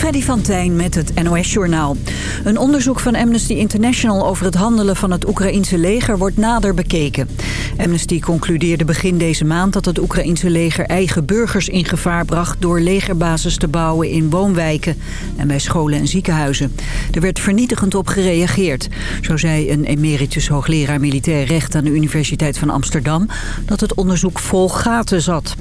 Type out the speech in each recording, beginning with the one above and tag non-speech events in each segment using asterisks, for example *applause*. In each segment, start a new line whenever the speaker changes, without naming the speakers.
Freddy van Tijn met het NOS-journaal. Een onderzoek van Amnesty International over het handelen van het Oekraïense leger wordt nader bekeken. Amnesty concludeerde begin deze maand dat het Oekraïense leger eigen burgers in gevaar bracht... door legerbases te bouwen in woonwijken en bij scholen en ziekenhuizen. Er werd vernietigend op gereageerd. Zo zei een emeritus hoogleraar militair recht aan de Universiteit van Amsterdam... dat het onderzoek vol gaten zat.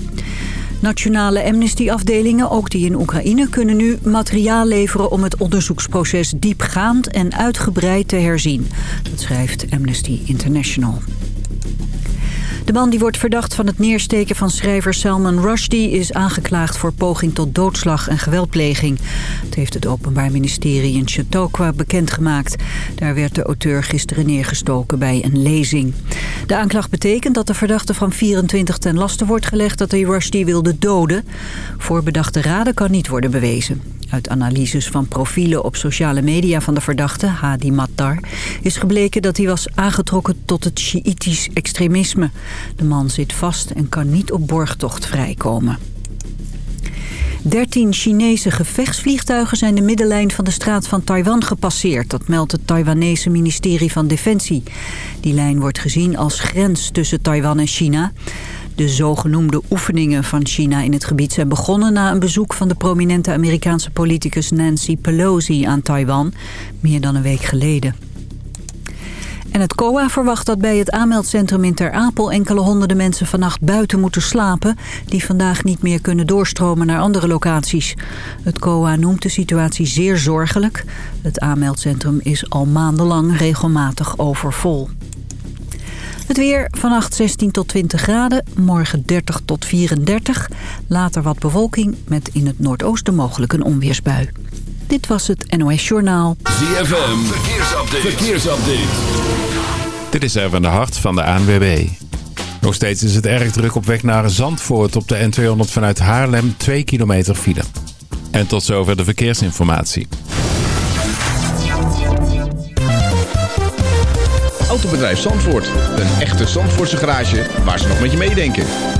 Nationale Amnesty-afdelingen, ook die in Oekraïne, kunnen nu materiaal leveren om het onderzoeksproces diepgaand en uitgebreid te herzien. Dat schrijft Amnesty International. De man die wordt verdacht van het neersteken van schrijver Salman Rushdie... is aangeklaagd voor poging tot doodslag en geweldpleging. Het heeft het Openbaar Ministerie in Chautauqua bekendgemaakt. Daar werd de auteur gisteren neergestoken bij een lezing. De aanklacht betekent dat de verdachte van 24 ten laste wordt gelegd... dat hij Rushdie wilde doden. Voor bedachte raden kan niet worden bewezen. Uit analyses van profielen op sociale media van de verdachte, Hadi Mattar... is gebleken dat hij was aangetrokken tot het Sjiïtisch extremisme. De man zit vast en kan niet op borgtocht vrijkomen. 13 Chinese gevechtsvliegtuigen zijn de middenlijn van de straat van Taiwan gepasseerd. Dat meldt het Taiwanese ministerie van Defensie. Die lijn wordt gezien als grens tussen Taiwan en China. De zogenoemde oefeningen van China in het gebied zijn begonnen... na een bezoek van de prominente Amerikaanse politicus Nancy Pelosi aan Taiwan... meer dan een week geleden. En het COA verwacht dat bij het aanmeldcentrum in Ter Apel... enkele honderden mensen vannacht buiten moeten slapen... die vandaag niet meer kunnen doorstromen naar andere locaties. Het COA noemt de situatie zeer zorgelijk. Het aanmeldcentrum is al maandenlang regelmatig overvol. Het weer vannacht 16 tot 20 graden, morgen 30 tot 34. Later wat bewolking met in het noordoosten mogelijk een onweersbui. Dit was het NOS Journaal.
ZFM, verkeersupdate. verkeersupdate.
Dit is even de hart van de ANWB. Nog steeds is het erg druk op weg naar Zandvoort op de N200 vanuit Haarlem 2 kilometer file. En tot zover de verkeersinformatie.
Autobedrijf Zandvoort. Een echte Zandvoortse garage waar ze nog met je meedenken.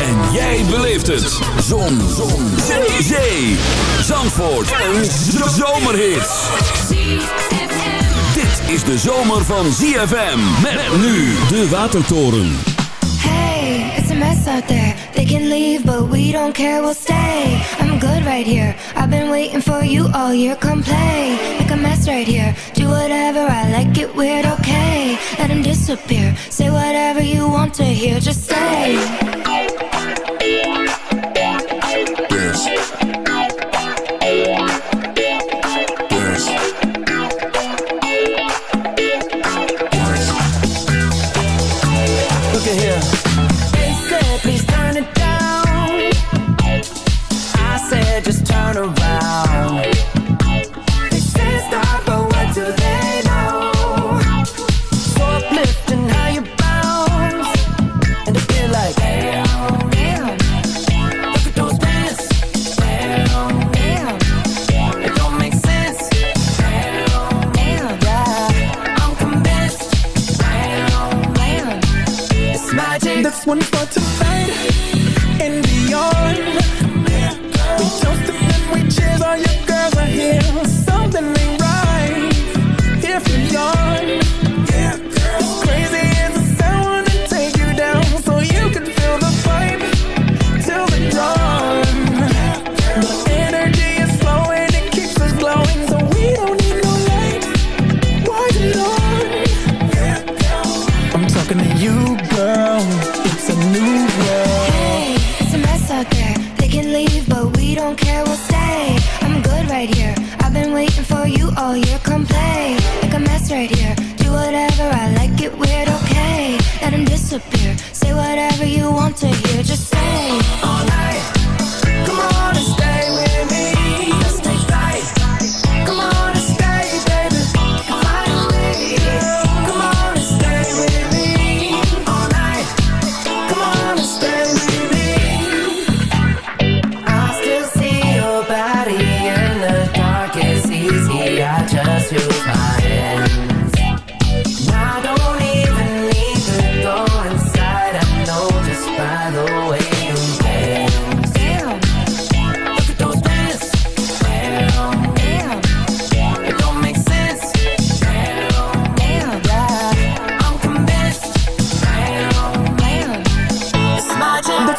En jij beleeft het. Zon. Zon. Zee. Zee. Zandvoort. Een zomerhit. Dit is de zomer van ZFM. Met nu de Watertoren.
Hey, it's a mess out there. They can leave, but we don't care, we'll stay. I'm good right here. I've been waiting for you all year. Come play, make a mess right here. Do whatever, I like it weird, okay. Let him disappear. Say whatever you want to hear, just say.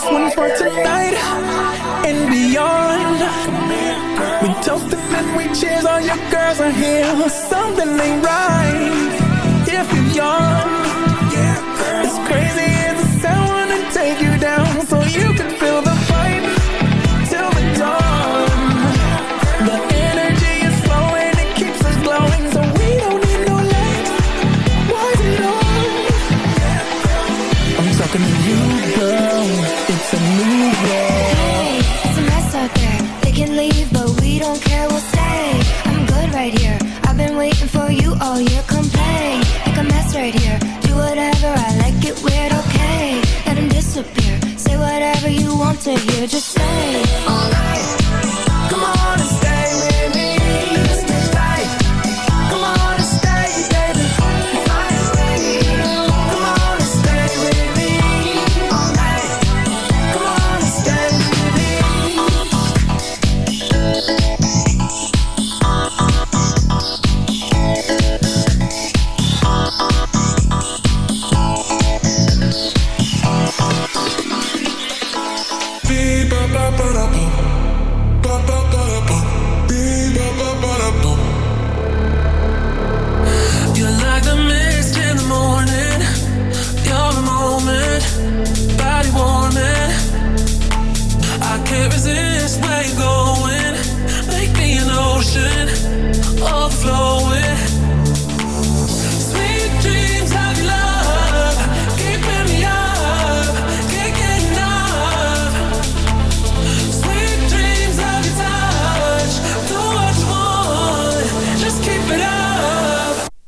This one for tonight and beyond. We toast and we cheers, all your girls are here. Something ain't right if you're young, it's
crazy. if you
just say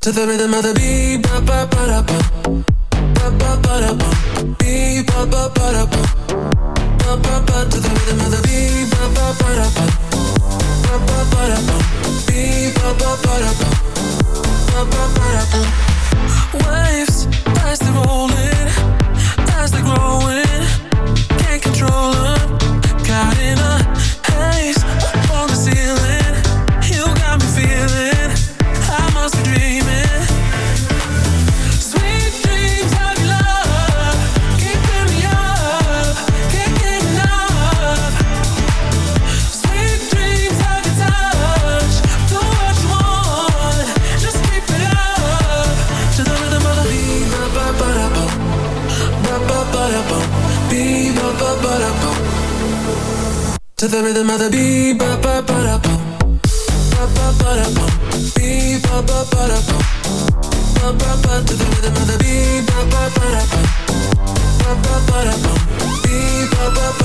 To the rhythm of the beat, ba ba ba ba, ba ba ba ba, ba ba ba ba, ba ba ba. To the rhythm of the beat, ba ba ba da ba, ba ba ba da ba, beat ba ba ba ba, ba ba ba ba. Waves as they're rolling, as they grow. to the rhythm of the beat, ba ba ba da bum, ba ba ba da bum, beat, ba ba ba da bum, ba ba ba to the rhythm of the beat, ba ba ba da bum, ba ba ba da bum, beat, ba ba ba.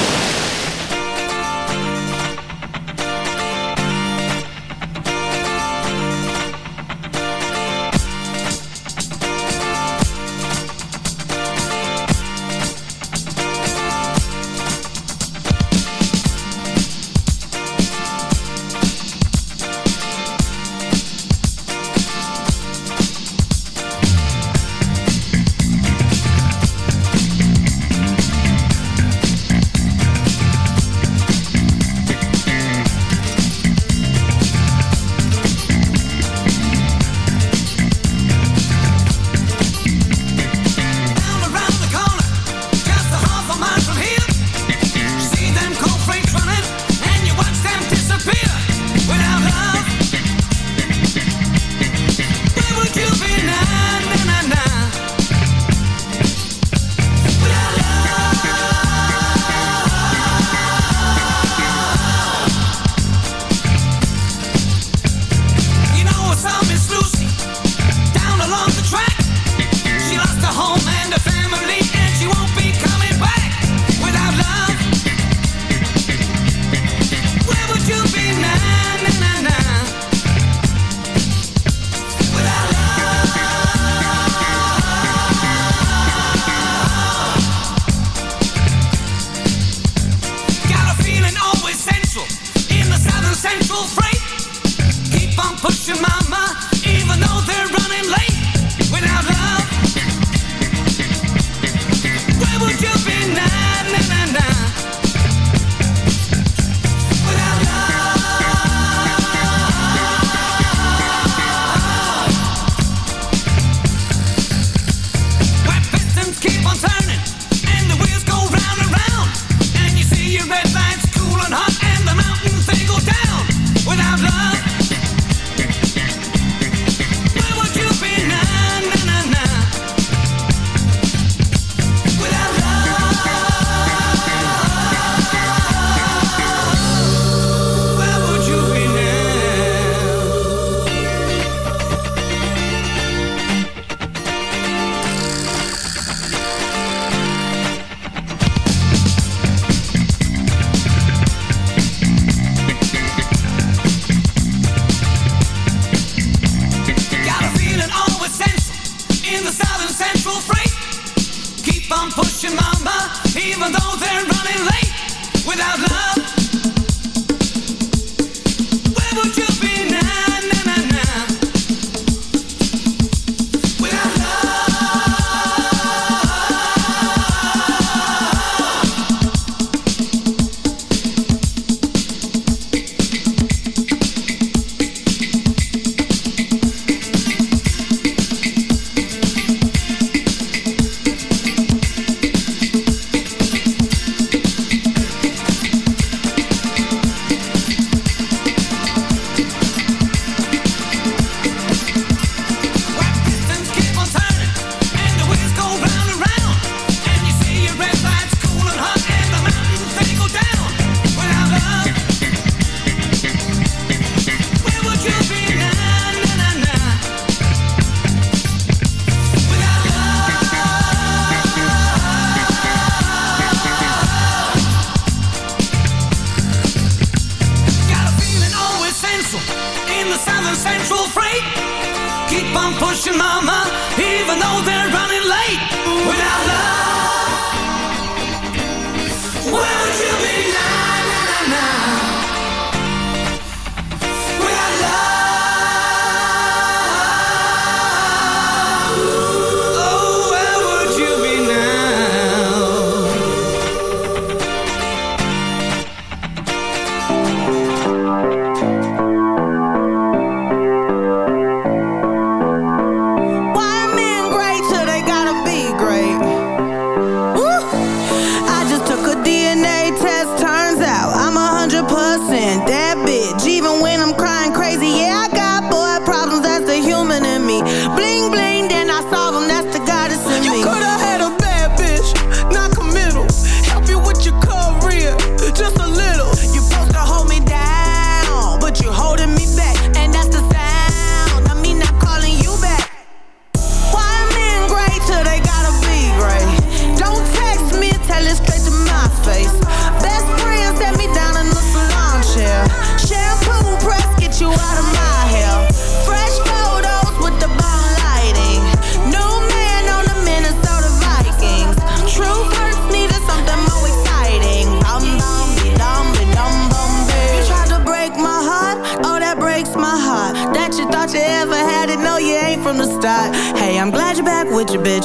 pushing mama, even though they're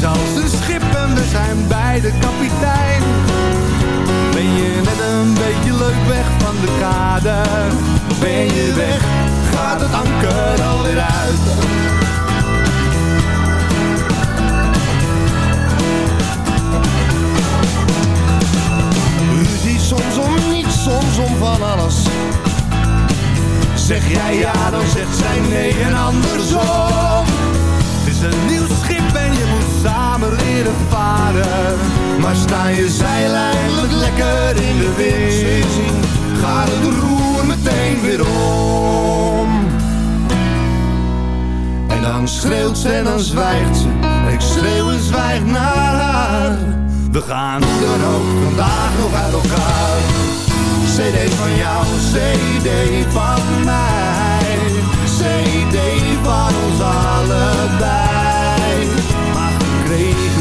Is als een schip en we zijn bij de kapitein. Ben je net een beetje leuk weg van de kade? ben je weg, gaat het anker alweer uit. Ruzie soms om niets, soms om van alles. Zeg jij ja, dan zegt zij nee en andersom. Het is een nieuw schip varen. Maar sta je zeil eindelijk lekker in de wind, gaat het roer meteen weer om. En dan schreeuwt ze en dan zwijgt ze, ik schreeuw en zwijg naar haar. We gaan dan ook vandaag nog uit elkaar. CD van jou, CD van mij. CD van ons allebei. Maar gekregen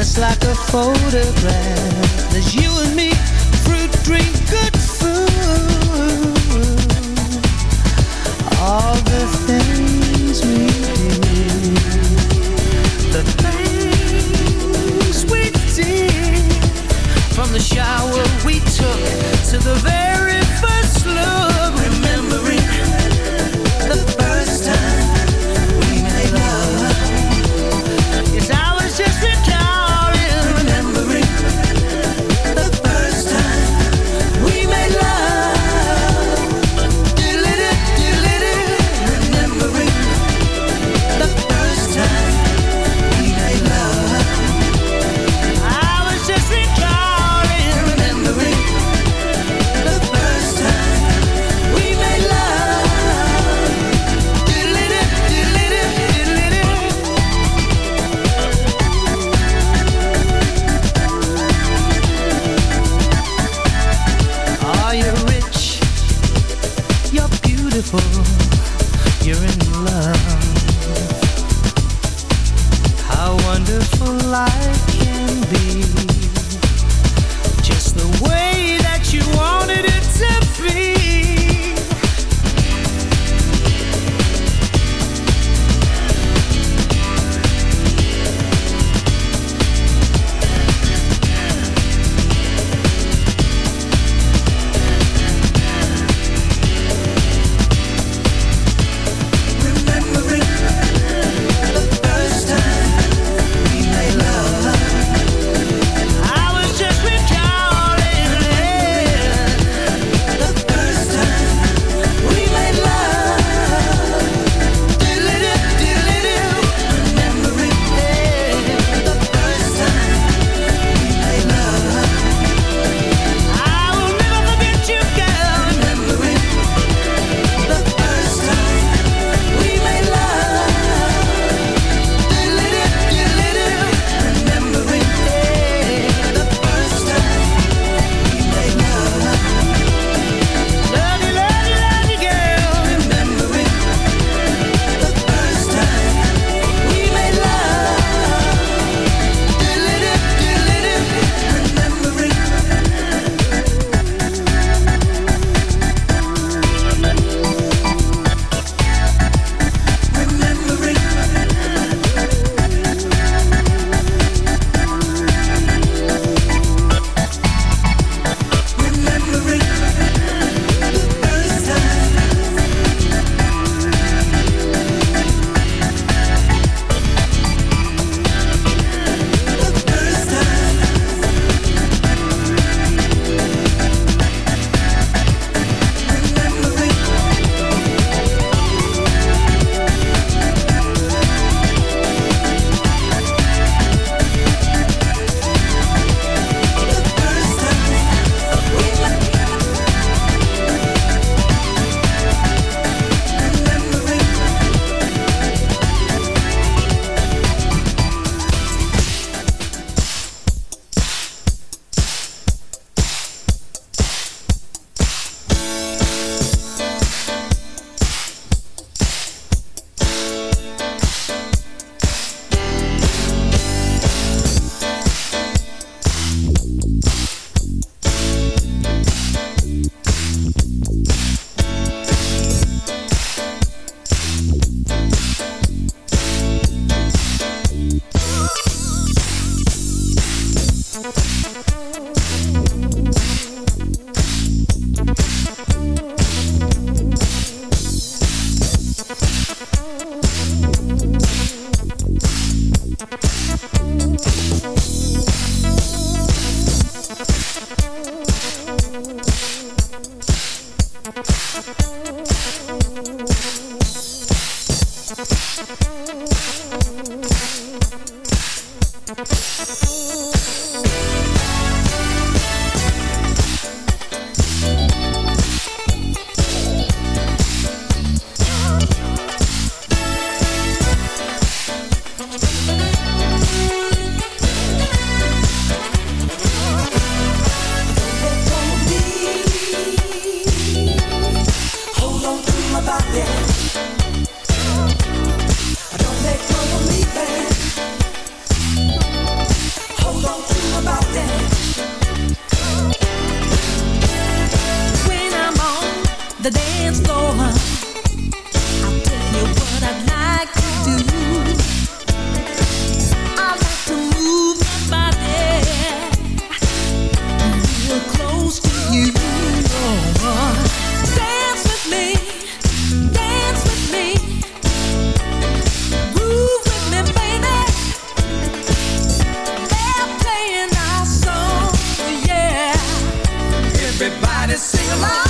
Just like a photograph. There's you and me.
belong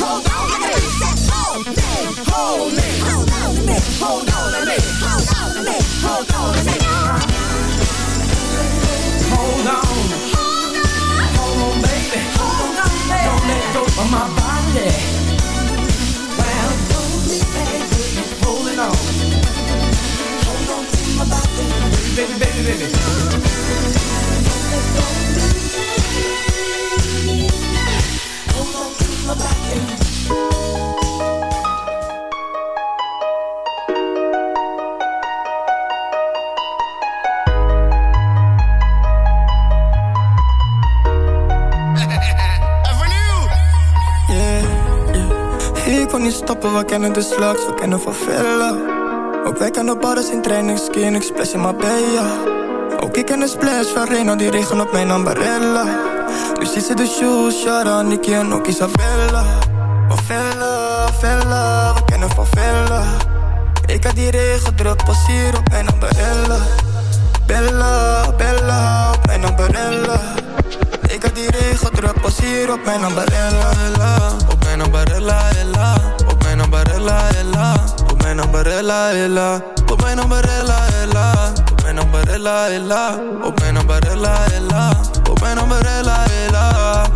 hold on to me.
Hold on to me. Hold on to me. Hold on to me. Hold on to me. Hold on to me. Hold on. Hold on, baby. Hold on, baby. My body. Well, hold me, baby. Holding on. Hold
on
to my body. Baby, baby. baby. *laughs* we kennen de slags, we kennen van villa. Ook wij kennen bars in training, skin, ik splash in Marbella. Ook ik ken de splash van Reno, die regen op mijn ambarella. Ze de shoes, Shara, Nicky en ook Isabella. Van villa, villa, we kennen van villa. Ik had die regen druk, pas hier op mijn ambarella. Bella, Bella, op mijn ambarella. Ik had die regen druk, pas hier op mijn ambarella.
Op mijn ambarella, ella. Op mijn ambarella, ella. Op mijn ambarella, ella. Op mijn ambarella, ella. Op mijn ambarella, ella. Op mijn ambarella, ella. Op mijn ambarella, ella.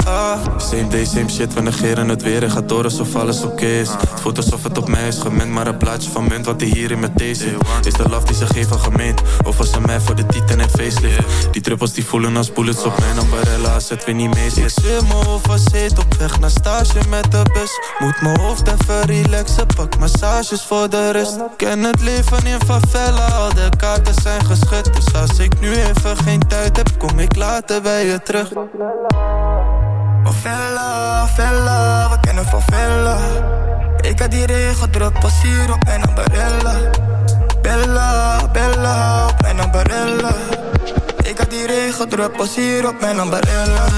Same day, same shit, we negeren het weer en gaat door alsof alles oké is. Het voelt alsof het op mij is gemend, maar een plaatje van munt wat hij hier in mijn thee zit. Is de love die ze geven gemeend, of was ze mij voor de titan en facelift? Die druppels die voelen als bullets op mijn ambarella, als het weer niet mee zit. Ik zit me overzeet op weg naar stage met de bus. Moet mijn hoofd even relaxen, pak massages voor de rust. Ken het leven in favela, al de kaarten zijn Dus als ik nu even geen tijd heb, kom ik later bij je terug.
Van villa, villa, we kennen van villa. Ik had die regen druk, pas hier op mijn ambarella. Bella, Bella, op mijn ambarella. Ik had die regen druk, pas hier op mijn ambarella.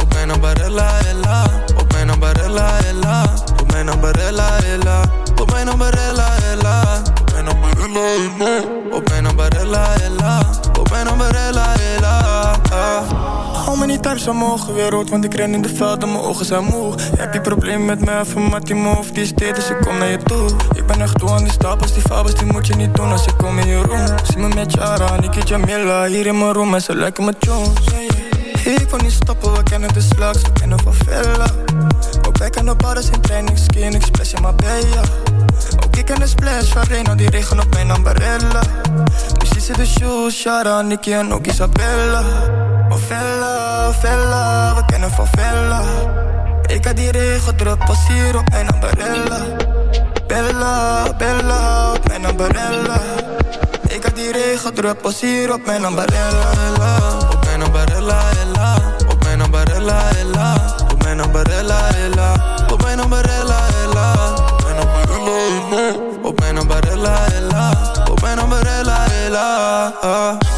Op mijn ambarella, ella. Op mijn ambarella, ella. Op mijn ambarella, ella. Op mijn ambarella, ella. Op mijn ambarella, ella. Op mijn ambarella, ella. Op mijn ambarella, ella.
Hou me niet thuis omhoog, weer rood, want ik ren in de veld en mijn ogen zijn moe. Heb je probleem met mij, van Mattie Move, die is dit, dus ik kom naar je toe. Ik ben echt toe aan die stapels, die fabels, die moet je niet doen als ik kom in je room. Zie me met Jara, Niki Jamila, hier in mijn room en ze lijken me Jones. Ik wil niet stoppen, we kennen de slags, we kennen van Villa. Ook wij kennen bars in training, skin, ik splash in Marbella. Ik ken de splash van Reno, die regen op mijn ambarella. Ziet ze de shoes, Shara, Nicky en ook Isabella. Van Villa, Villa, we kennen van Villa. Ik had die regen druk, hier op mijn ambarella. Bella, Bella, op mijn ambarella. Ik had die regen druk, pas hier op mijn ambarella.
Op mijn ambarella, ella. Op mijn ambarella, ella. Op mijn ambarella, ella. hela, hela Open mijn
la,
hela,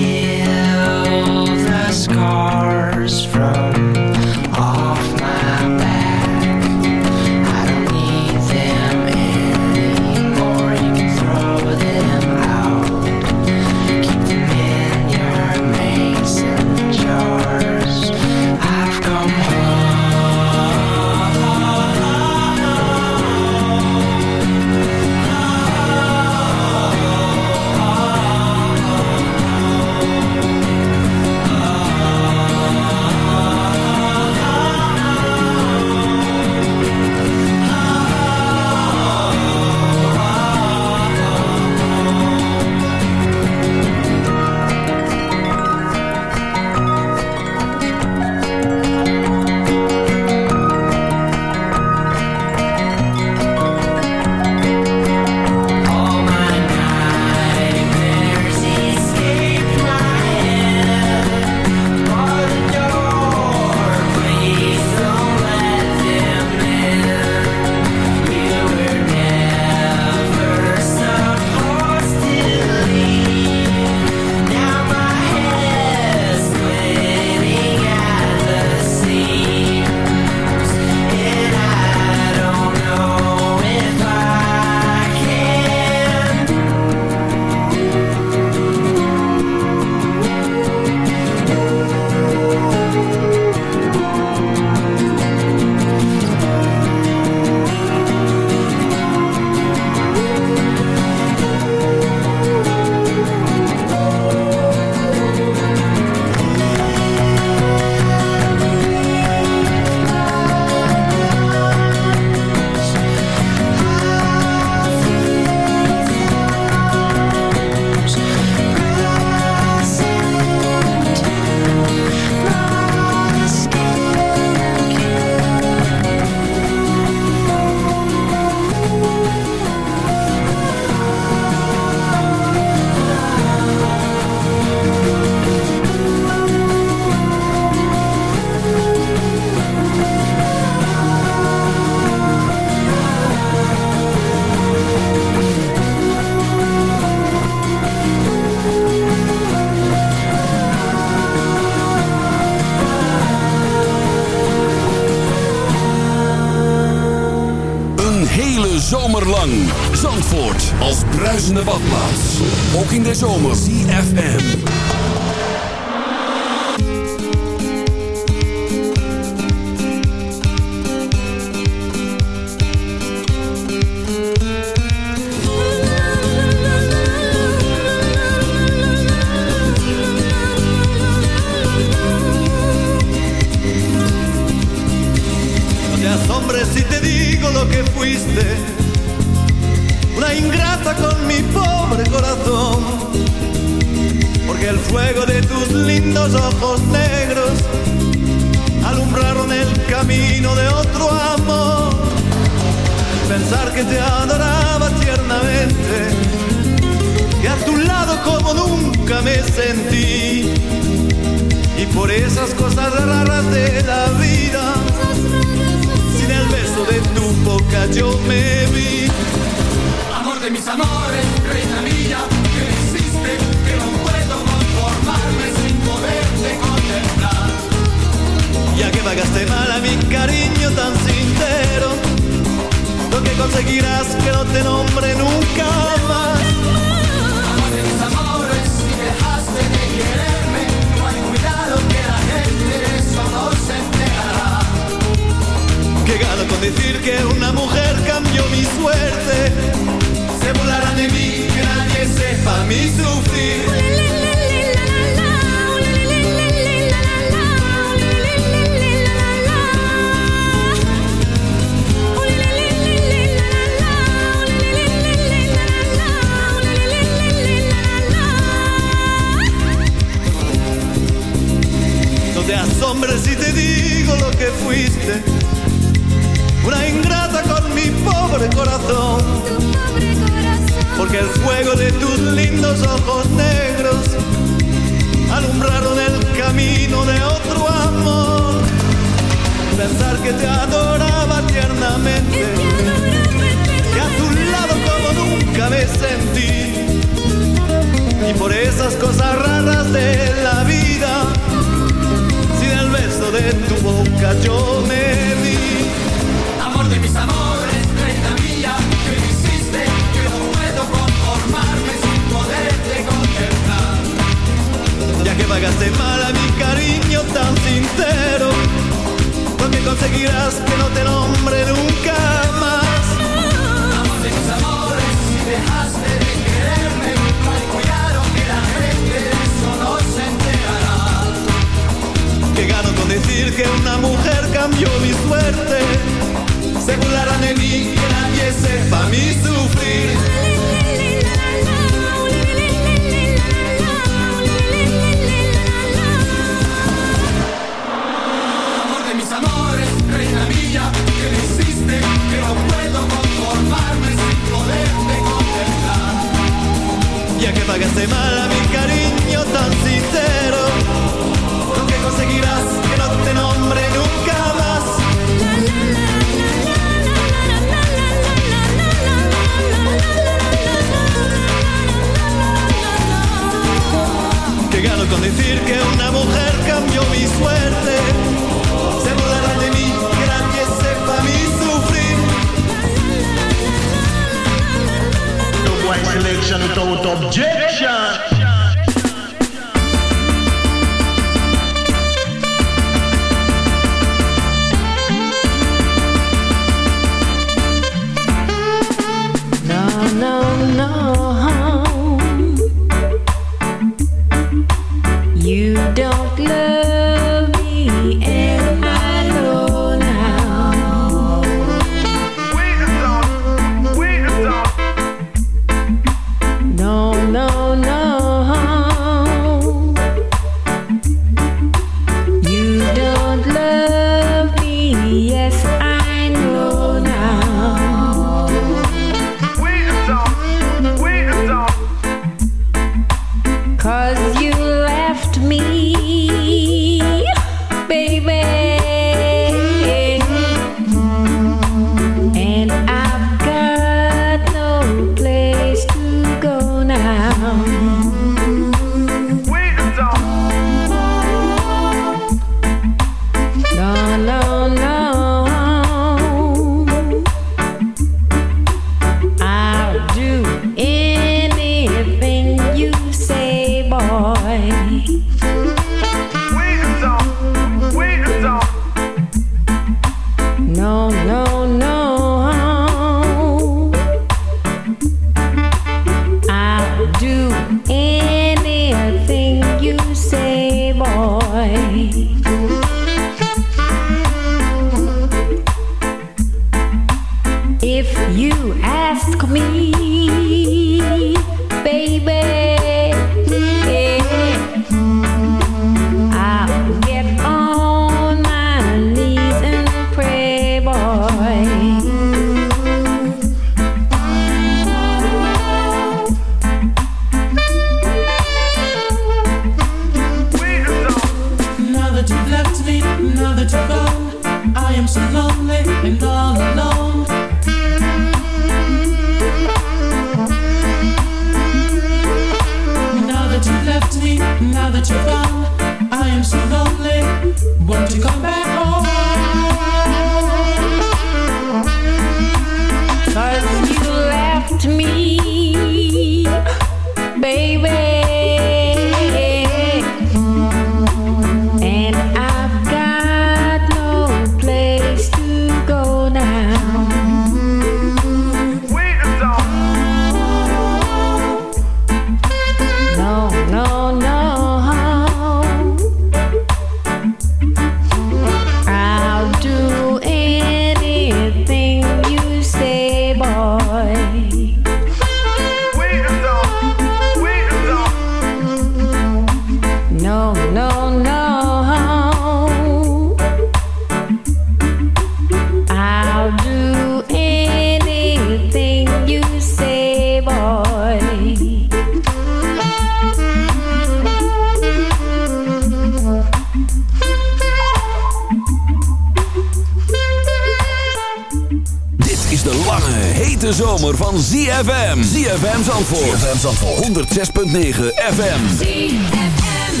ZFM. ZFM Zandvoort. ZFM Zandvoort. 106.9 FM.
ZFM.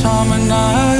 Summer night.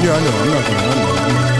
이게
아니라만
나지 는.